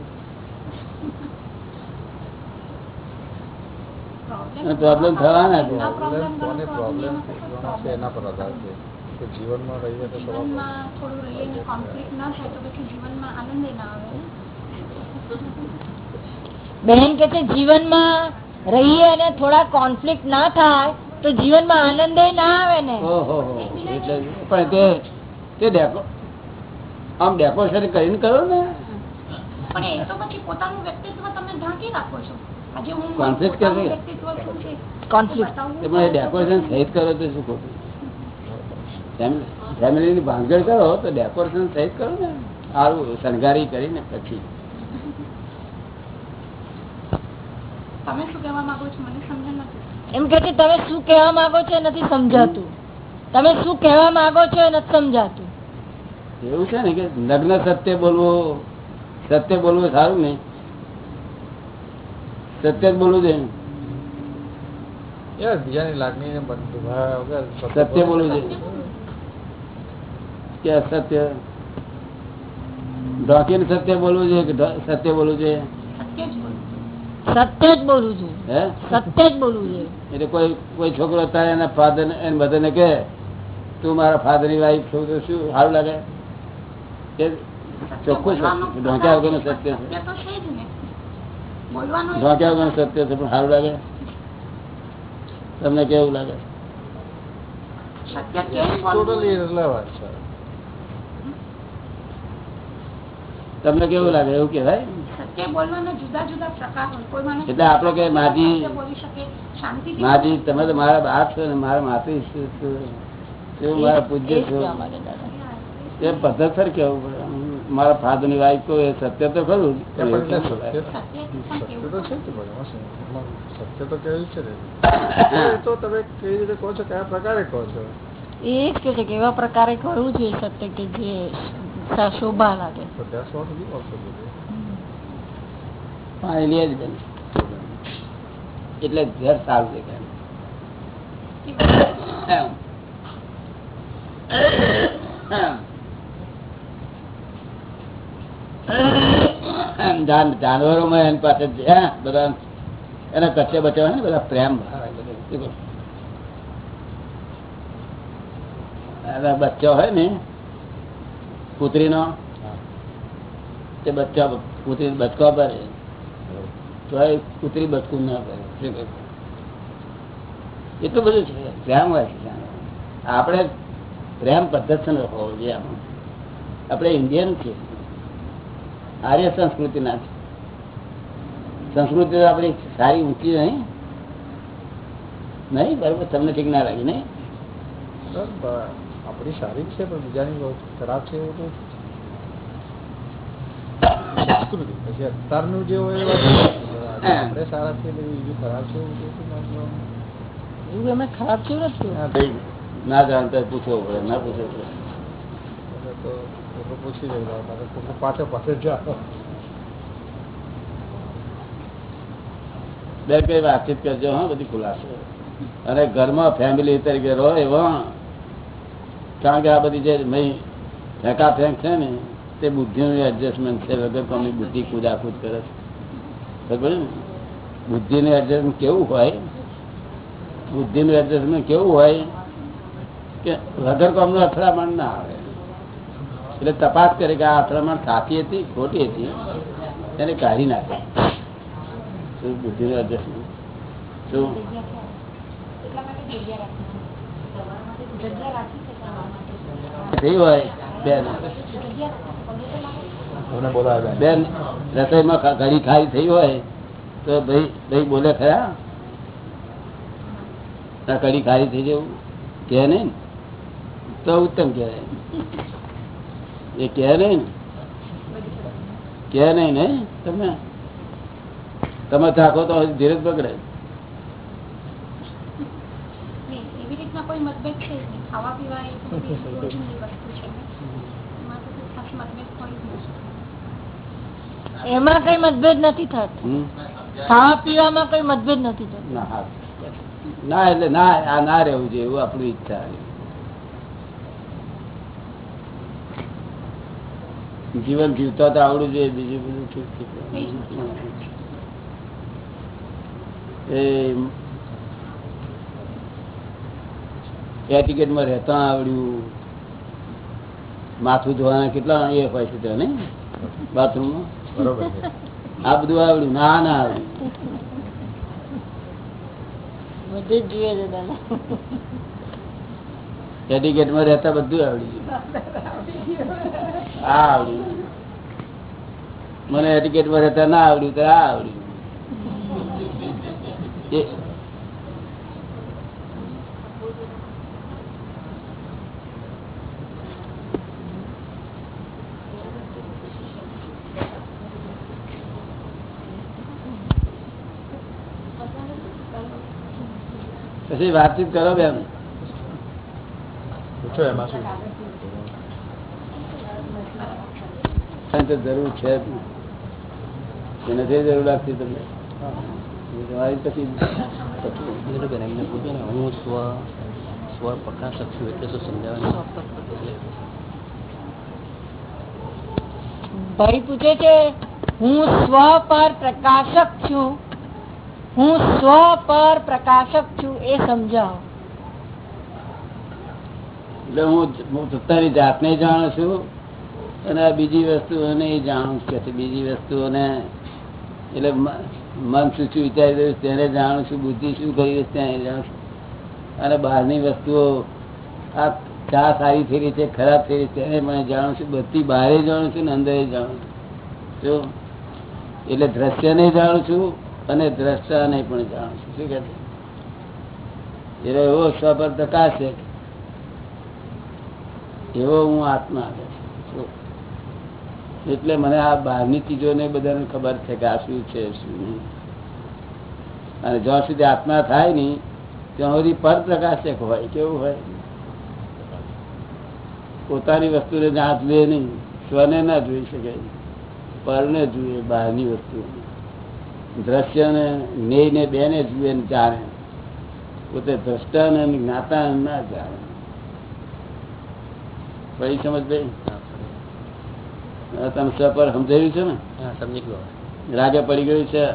S2: પ્રોબ્લેમ થવાના છે.
S6: કે જીવનમાં રહીએ તો
S7: જીવનમાં થોડું રહીને કોન્ફ્લિક્ટ ના થાય તો પછી જીવનમાં આનંદ ના આવે
S5: બહેન કે છે જીવનમાં રહીએ અને થોડા કોન્ફ્લિક્ટ ના થાય તો જીવનમાં આનંદ ના આવે ને?
S2: એટલે પણ તે તે ડેકો આમ ડેકોરેશન કરીને કરો ને.
S7: પણ એ તો પછી પોતાનું વ્યક્તિત્વ તમે ઢાંકી રાખો છો. આજે હું કોન્ફ્લિક્ટ
S2: કરે.
S7: વ્યક્તિત્વ શું છે?
S5: Conflict.
S7: બતાવવું?
S2: એમાં
S7: હોય તો
S2: ડેકોરેશન સહિત કરો તો શું ખોટું? ફેમિલીની ભાંગડ કરો તો ડેકોરેશન સહિત કરો ને. સારું શણગારી કરીને પછી.
S7: તમે શું કહેવા માંગો છો? નથી.
S5: એમ કે તમે શું કહેવા માંગો છો નથી સમજાતું. તમે શું કહેવા માંગો છો એ નથી સમજાતું.
S2: એવું છે ને કે લગ્ન સત્ય બોલવું સત્ય બોલવું સારું નહીં સત્ય જ બોલવું જોઈએ સત્ય બોલવું જોઈએ. કે અસત્ય ઢોકીને સત્ય બોલવું જોઈએ કે સત્ય બોલવું જોઈએ?
S7: સત્ય જ બોલું
S5: સત્ય જ બોલવું જોઈએ. સત્ય જ બોલવું જોઈએ.
S2: એટલે કોઈ કોઈ છોકરો તારે એના ફાધર એની મધર કહે તું મારા ફાધરની વાઈફ છું તો શું સારું લાગે? ચોખ્ખું છે. ઢોંક્યા વગરનું સત્ય છે.
S7: સત્ય તો છે જ ને. બોલવાનું એ
S2: ઢોંક્યા વગરનું સત્ય છે પણ સારું લાગે? તમને કેવું લાગે?
S7: સત્ય કેમ બોલવું
S6: ટોટલી રિલેવન્ટ છે
S2: તમને કેવું લાગે એવું કેવાય
S7: સત્ય બોલવાના જુદા જુદા પ્રકાર હોય. કોઈ માણસ
S2: એટલે આપણે કઈ માજી-
S7: સત્ય બોલી શકે શાંતિથી
S2: માજી તમે તો મારા બાપ છો ને મારા માતી છો છો. મારા પૂજ્ય છો?
S5: કહેવા માંગે દાદા.
S2: એ પદ્ધતસર કેવું પડે? મારા ફાધરની વાઈફ કહું એ સત્ય તો ખરું કેવું?
S6: સત્ય તો
S7: કેવું
S6: છે તો કેવું છે એ તો તમે કેવી રીતે કહો છો કયા પ્રકારે કહો છો?
S5: એ જ કે છે કે એવા પ્રકારે કરવું છે સત્ય કે જે શોભા લાગે.
S2: એટલે ઘર સારું દેખાય જાનવરોમાં એની પાસે જ, હે, બધા એના કચ્ચે બચાવે હોય ને બધા પ્રેમ બચ્ચા હોય ને કૂતરીનો તે બચકા કૂતરી બચકા ભરે તો કૂતરી બચકું ના ભરે? એટલું બધું છે. પ્રેમ હોય છે આપણે પ્રેમ પદ્ધતિનો હોવો જોઈએ. આપણે ઇન્ડિયન છીએ. આર્ય સંસ્કૃતિના છે. સંસ્કૃતિ તો આપણી સારી ઊંચી નહીં નહીં? બરોબર? તમને ઠીક ના લાગે નહીં?
S6: આપણી સારી છે પણ બીજાની ખરાબ છે એવું તો સંસ્કૃતિ પછી અત્યારનું જે હોય. આપણે સારા છે બીજું ખરાબ છે એવું તો શું માનવાનું?
S5: એવું એમને ખરાબ છે નથી
S2: ના જાણતા પૂછવો પડે ના પૂછવો પડે
S6: તો એ પૂછી લેવું તારે કોઈને પાછળ પાછળ જાઓ.
S2: બે કઈ વાતચીત કરજો હા બધી ખુલાસો. અને ઘરમાં ફેમિલી તરીકે રહો એવા કારણ કે આ બધી જે મય ફેંકા ફેંક છે ને, તે બુદ્ધિનું એડજસ્ટમેન્ટ છે, વગર કોમની બુદ્ધિ કુદાકુદ કરે છે. બુદ્ધિ ને? એડજસ્ટમેન્ટ કેવું હોય? બુદ્ધિનું એડજસ્ટમેન્ટ કેવું હોય કે વગર કોમનું અથડામણ ના આવે. એટલે તપાસ કરે કે આ અથડામણ સાચી હતી, ખોટી હતી એને કાઢી નાખે. શું બુદ્ધિનું એડજસ્ટમેન્ટ શું? હોય બેન. બેન. રસોઈમાં ઘડી ખાઈ થઈ હોય તો ભાઈ ભાઈ બોલે ખરા? આ કઢી ખારી થઈ જવું કે નહીં? તો ઉત્તમ કહેવાય. એ કહે નહીં ને? કહે નહીં ને તમે તમે થાકો તો હજી ધીરજ પકડે
S7: નહીં, એવી રીતના કોઈ મતભેદ છે જ નહીં. ખાવા પીવા એ તો બધી રોજની વસ્તુ છે એમાં તો કોઈ ખાસ મતભેદ હોય જ નહીં
S5: એમાં કઈ મતભેદ નથી થતો. ખાવા પીવામાં કઈ મતભેદ નથી થતો.
S2: ના એટલે ના આ ના રહેવું જોઈએ એવું આપણી ઈચ્છા જીવન જીવતા તો આવડું જોઈએ બીજું બધું ઠીક ઠીક એ એટિકેટમાં રહેતા આવડ્યું. માથું ધોવાના કેટલા એ હોય છે ત્યાં નહીં? બાથરૂમમાં?
S6: બરોબર
S2: આ બધું આવડ્યું ના ના આવડ્યું. એટિકેટમાં રહેતા બધું આવડી ગયું આ આવડ્યું. મને એટિકેટમાં રહેતા ના આવડ્યું તો આ આવડ્યું એ- પછી વાતચીત કરો બેન. જરૂર છે. નથી જરૂર લાગતી તમને. તમારી પછી
S8: બેન એમને પૂછો ને હું સ્વ સ્વ પ્રકાશક છું એટલે શું સમજાવવાનું
S5: ભાઈ પૂછે છે હું સ્વ પર પ્રકાશક છું? હું સ્વ પર પ્રકાશક છું, એ સમજાવો.
S2: એટલે હું પોતાની જાતને જાણું છું અને બીજી વસ્તુઓને એ જાણું છું. બીજી વસ્તુઓને એટલે મન શું શું વિચારી રહ્યું તેને જાણું છું, બુદ્ધિ શું કરી રહી છે તેને જાણું છું. અને બહારની વસ્તુઓ આ ચા સારી થઈ રહી છે, ખરાબ થઈ રહી છે, તેને મને જાણું છું. બધી બહારે જાણું છું ને અંદર જાણું છું. એટલે દ્રશ્યને જાણું છું અને દ્રષ્ટાને પણ જાણું છું. શું કે એટલે એવો સ્વપર પ્રકાશ છે એવો હું આત્મા. એટલે મને આ બહારની ચીજોને બધાને ખબર છે કે આ શું છે, શું નહીં. અને જ્યાં સુધી આત્મા થાય નહીં, ત્યાં સુધી પર પ્રકાશક હોય, કેવું હોય? પોતાની વસ્તુને ના જોઈએ નહીં, સ્વને ના જોઈ શકે. પરને જોઈએ બહારની વસ્તુ દ્રશ્યને ને બેને જુએ ને જાણે. પોતે દ્રષ્ટા ને જ્ઞાતા ના જાણે. પડી સમજ ભાઈ તમે સ્વપર સમજાવ્યું છે ને?
S8: સમજી ગયો.
S2: રાગે પડી ગયું છે?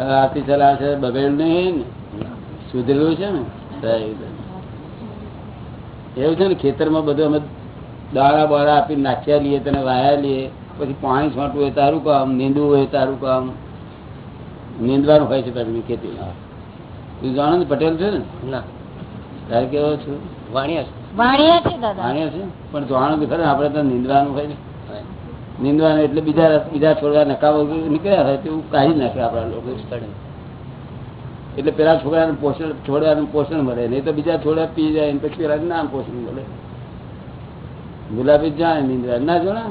S2: આથી ચલાવે છે બગડ્યું નહીં ને? સુધરેલું છે ને? સહી. એવું છે ને ખેતરમાં બધું અમે દાણા બાળા આપી નાખ્યા લઈએ તને વાયા લઈએ. પછી પાણી છાંટવું હોય તારું કામ નીંદવું હોય તારું કામ. નીંદવાનું હોય છે તારી ખેતી. તું જાણો ને પટેલ છે ને?
S8: ના.
S2: તારે કેવો છું?
S8: વાણિયા
S5: વાણિયા છે દાદા.
S2: પણ જાણો તો ખરા આપણે તો નીંદવાનું હોય ને. નીંદવાનું એટલે બીજા બીજા છોડવા નકામો નીકળ્યા હોય તેવું કાઢી નાખે આપણા લોકો. એટલે પેલા છોકરાને પોષણ છોડવાનું પોષણ મળે. નહીં તો બીજા છોડવા પી જાય પછી પેલા ના પોષણ મળે. ગુલાબી જ જાણે નીંદવા ના જોણે?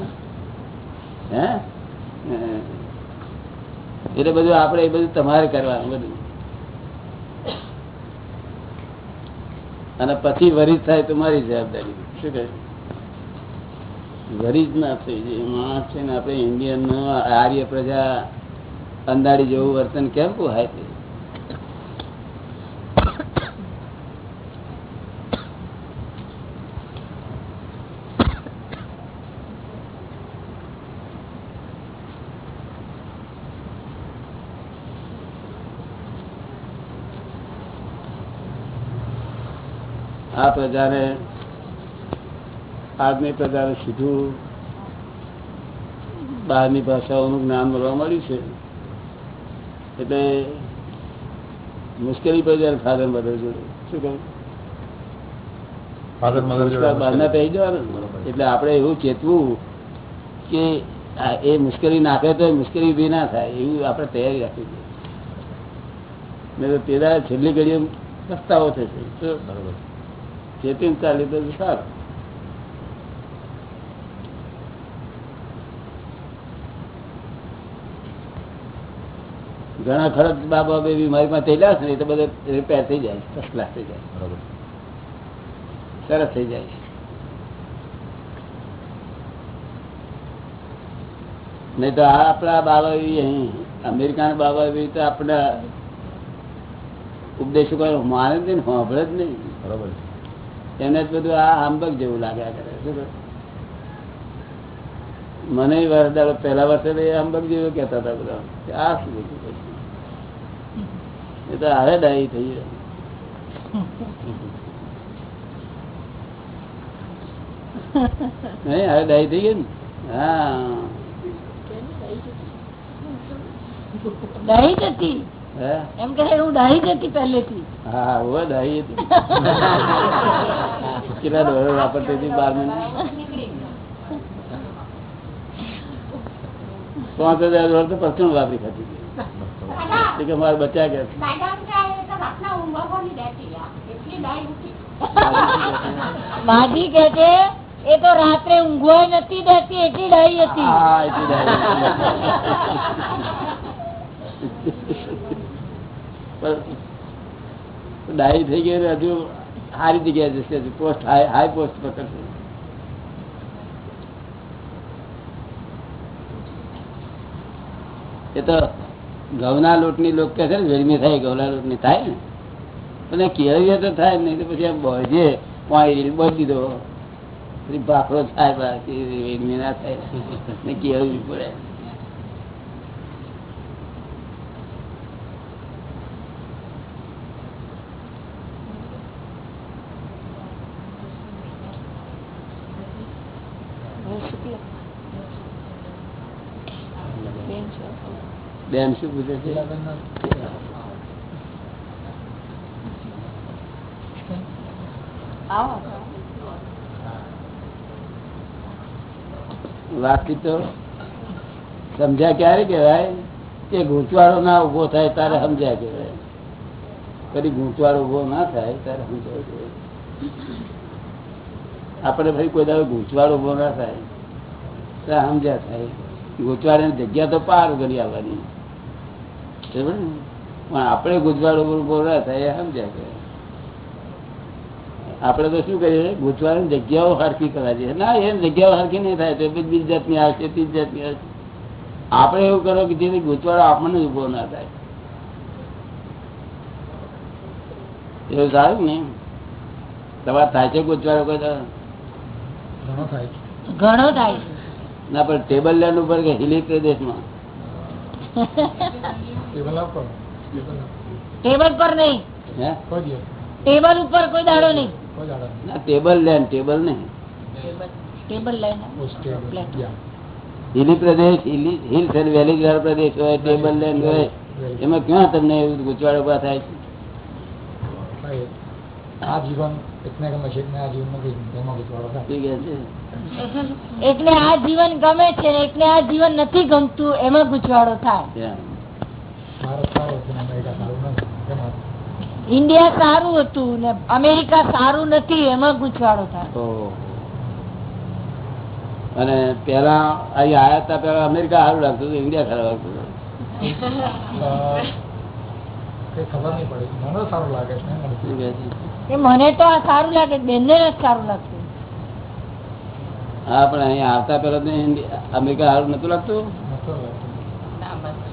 S2: એટલે બધું આપણે એ બધું તમારે કરવાનું બધું. અને પછી વરિજ થાય તો મારી જવાબદારી. શું કહે વરિજ ના થઈ જાય. માણસ છે ને આપણે ઇન્ડિયન આર્ય પ્રજા અંધારી જેવું વર્તન કેમ પોહાય? છે આ પ્રજાને આજની પ્રજાને સીધું બહારની ભાષાઓનું જ્ઞાન મળવા મળ્યું છે. એટલે મુશ્કેલી પડી જાય ફાધર મધર જોડે. શું કહ્યું? બહારના જવાના. એટલે આપણે એવું ચેતવું કે એ મુશ્કેલી નાખે તો મુશ્કેલી ઊભી ના થાય. એવું આપણે તૈયારી રાખવી જોઈએ. નહીં તો તે છેલ્લી ઘડીએ પસ્તાવો થશે?
S6: બરોબર.
S2: ચેતીને ચાલી તો સારું. ઘણા ખરચ બાબા બે બીમારીમાં થયેલા છે ને તો બધે રિપેર થઈ જાય ફર્સ્ટ ક્લાસ થઈ જાય.
S6: બરોબર.
S2: સરસ થઈ જાય. નહીં તો આ આપણા બાબા અહીં અમેરિકાના બાબા એવી તો આપણા ઉપદેશો કોઈ માને જ નહીં સાંભળે જ નહીં.
S6: બરોબર
S2: એને જ બધું આ આંબક જેવું લાગ્યા કરે? મને વરદાડો પહેલા વર્ષે આંબક જેવું કહેતા હતા બધા. આ શું બધું એ તો હવે ડાઈ થઈ ગયો. નહીં હવે ડાઈ થઈ ગઈ ને? હા.
S5: ડાઈ જતી? એમ કે હું દહી જતી પહેલેથી.
S2: હા હવે ડાઈ હતી. કેટલા ડોલર વાપરતી હતી બાર મહિના પાંચ હજાર ડોલર તો પર્સનલ વાપરી ખાતી હતી એટલે કે મારા બચ્ચા કે
S5: માજી કે છે એ તો રાત્રે ઊંઘવા નથી દેતી એટલી દહી હતી.
S2: હા એટલી ડાઈ ડાઈ થઈ ગઈ હજુ સારી જગ્યાએ જશે હજુ પોસ્ટ, હાઈ હાઈ પોસ્ટ પકડશે એ તો ઘઉંના લોટની લોક કે છે ને ગરમી થાય ઘઉંના લોટની થાય ને. પણ કેળવીએ તો થાય નહીં તો પછી આમ બળજે પાણી બળી દીધો પછી ભાખરો થાય બાકી વેડમી ના થાય. ને કેળવી પડે? બેન શું પૂછે છે? વાતચીત તો સમજ્યા ક્યારે કહેવાય? કે ગૂંચવાડો ના ઊભો થાય તારે સમજ્યા કહેવાય. કદી ગૂંચવાડો ઊભો ના થાય ત્યારે સમજાય કહેવાય. આપણે ભાઈ કોઈ દાવે ગૂંચવાડો ઊભો ના થાય ત્યારે સમજ્યા થાય. ગૂંચવાડાની જગ્યા તો પાર કરી આવવાની? પણ આપણે ગુજવાળ ઉપર થાય એ સમજ્યા આપણે તો શું કરીએ? ગૂંચવાની જગ્યાઓ હરખી કરાવી ના એ જગ્યાઓ હરખી નહીં થાય તો બીજી જાતની આવશે ત્રીજી જાતની આવશે. આપણે એવું કરો કે જેથી ગુજવાળો આપણને ઊભો ના થાય. એવું સારું ને તમારે થાય છે કોઈ દાડો?
S5: ઘણો થાય છે.
S2: ના પણ ટેબલ લેન્ડ ઉપર કે હિલી પ્રદેશમાં?
S5: ટેબલ પર. નહીં. ટેબલ ઉપર કોઈ દાડો નહીં.
S2: ટેબલ લેન ટેબલ નહીં.
S5: ટેબલ.
S9: Yeah.
S2: હિલી પ્રદેશ હિલી હિલ્સ અને વેલી વાળો પ્રદેશ હોય ટેબલ લેન્ડ હોય. એમાં ક્યાં તમને એવું ગૂંચવાડ ઊભા થાય છે?
S9: આ જીવન એકને ગમે છે એકને આ જીવન
S5: ગમે છે એકને આ જીવન નથી ગમતું એમાં ગુચવાડો થાય.
S9: સારો સારું
S5: ઇન્ડિયા સારું હતું ને અમેરિકા સારું નથી એમાં ગુચવાડો થાય.
S2: અને પેલા અહીં આયા હતા પેલા અમેરિકા સારું લાગતું હતું ઇન્ડિયા ખરાબ લાગતું હતું.
S9: કઈ ખબર નહીં પડી મને સારું લાગે છે?
S5: મને તો આ સારું લાગે બેનને સારું લાગતું
S2: હા પણ આવતા પેલા અમેરિકા સારું નતું લાગતું?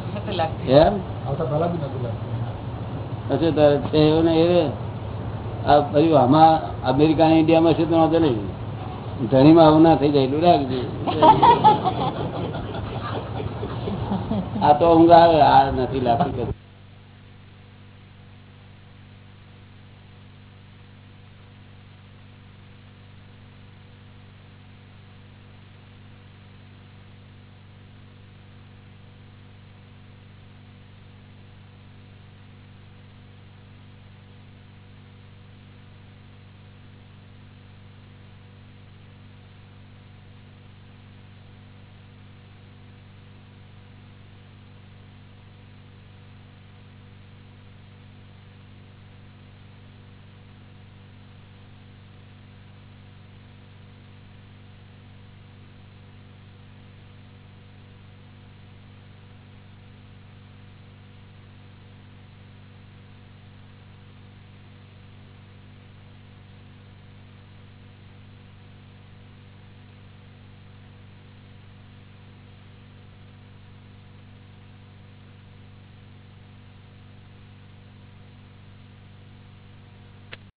S9: નહોતું લાગતું.
S2: એમ?
S9: આવતા પહેલા બી નતું લાગતું
S2: હશે તારે છે એવું ને એ આ ફરી આમાં અમેરિકા ઇન્ડિયામાં છે તો વાંધો નહીં. ધણીમાં આવું ના થઈ જાય એટલું રાખજો આ તો ઊંઘ આવે આ નથી લાગતું